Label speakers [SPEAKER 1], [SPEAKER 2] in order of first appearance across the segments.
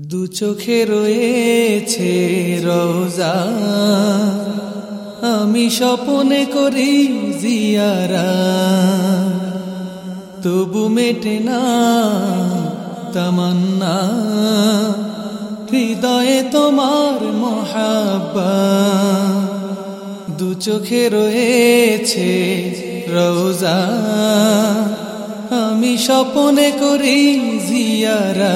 [SPEAKER 1] দু চোখে রয়েছে রোজা আমি স্বপনে করি জিয়ারা। তবু মেটে না তামান্না। হৃদয়ে তোমার মহাব্বা। দু চোখে রয়েছে রোজা আমি স্বপনে করি জিয়ারা।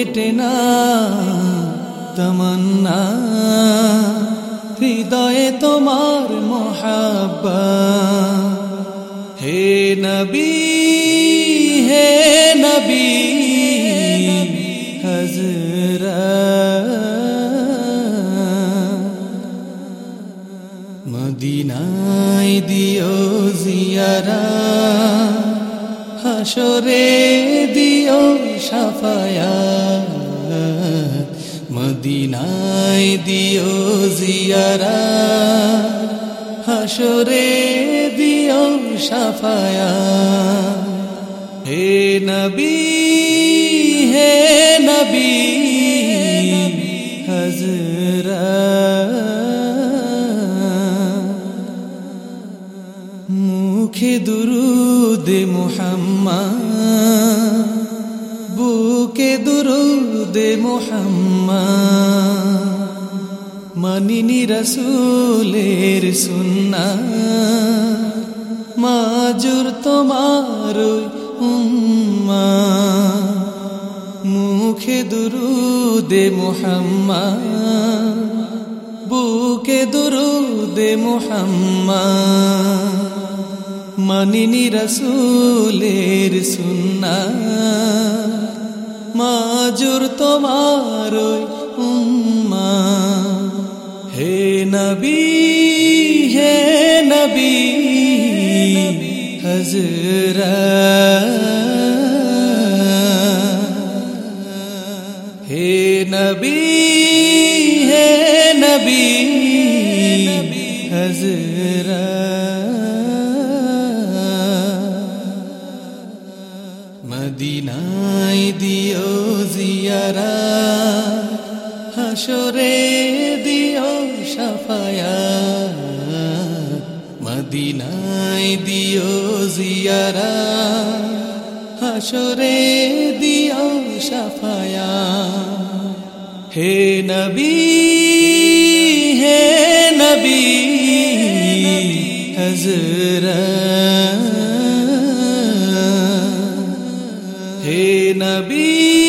[SPEAKER 1] মেটে না তমন্না, হৃদয়ে তোমার মহাব্বা। হে নবী হে নবী হজরা মদিনায় দিও জিয়ারা হাসরে দিও সাফায়া মদিনায় দিও জিয়ারা হাসরে দিও সাফায়া। হে নবী হে নবী হজরা। মুখে দুরুদে মোহাম্মদ বুকে দুরুদে মোহাম্মদ? মানিনি রসুলের সুন্না মাজুর তোমার উম্মা মুখে দুরুদে মোহাম্মদ। বুকে দুরুদে মোহাম্মদ। মানিনি রসুলের সুন্না মাজুর তোমার উম্মা। হে নবী হে নবী হজরা হে নবী হে নবী হজরা মদিনায় দিও জিয়ারা হাসরে দিও সাফায়া। মদিনায় দিও জিয়ারা, হাসরে দিও সাফায়া। হে নবী হে নবী হজরা হে নবী